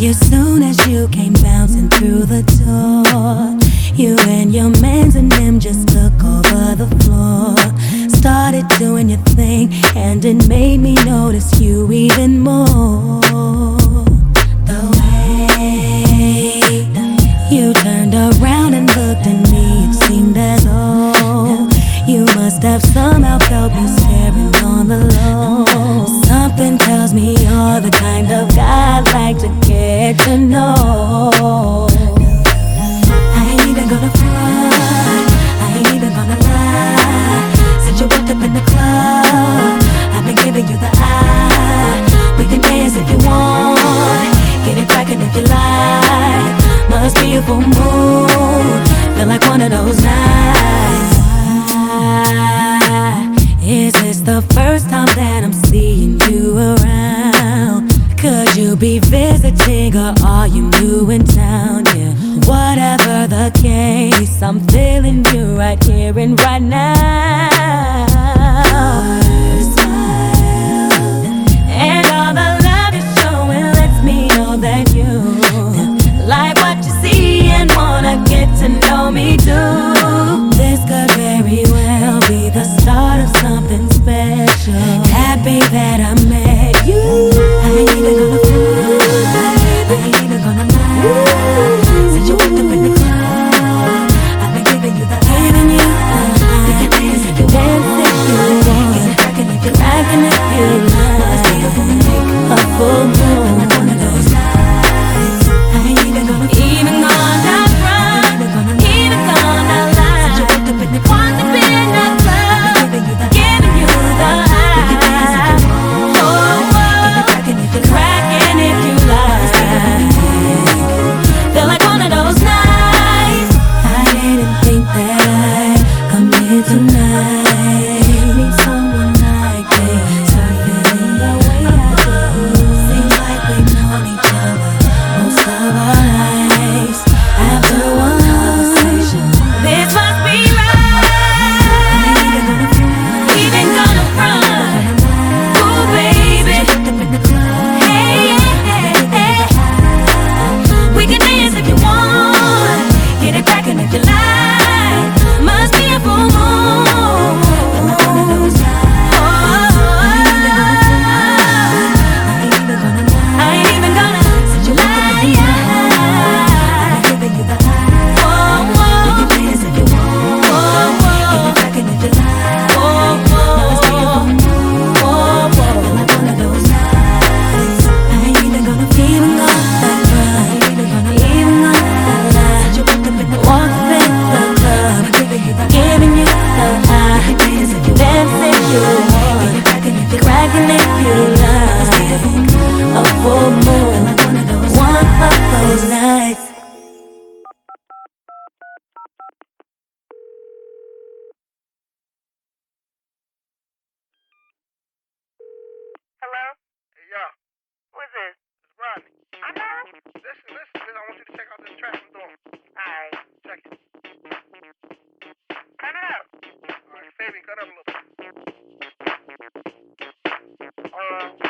you soon as you came bouncing through the door. You and your mans and them just took over the floor. Started doing your thing, and it made me notice you even more. The way you turned around and looked at me, it seemed as though you must have somehow felt me staring on the low. Something tells me you're the kind beautiful. Feel like one of those nights. Is this the first time that I'm seeing you around? Could you be visiting or are you new in town? Yeah, whatever the case, I'm feeling you right here and right now. wanna can live your like A full moon, one purple night. Uhum.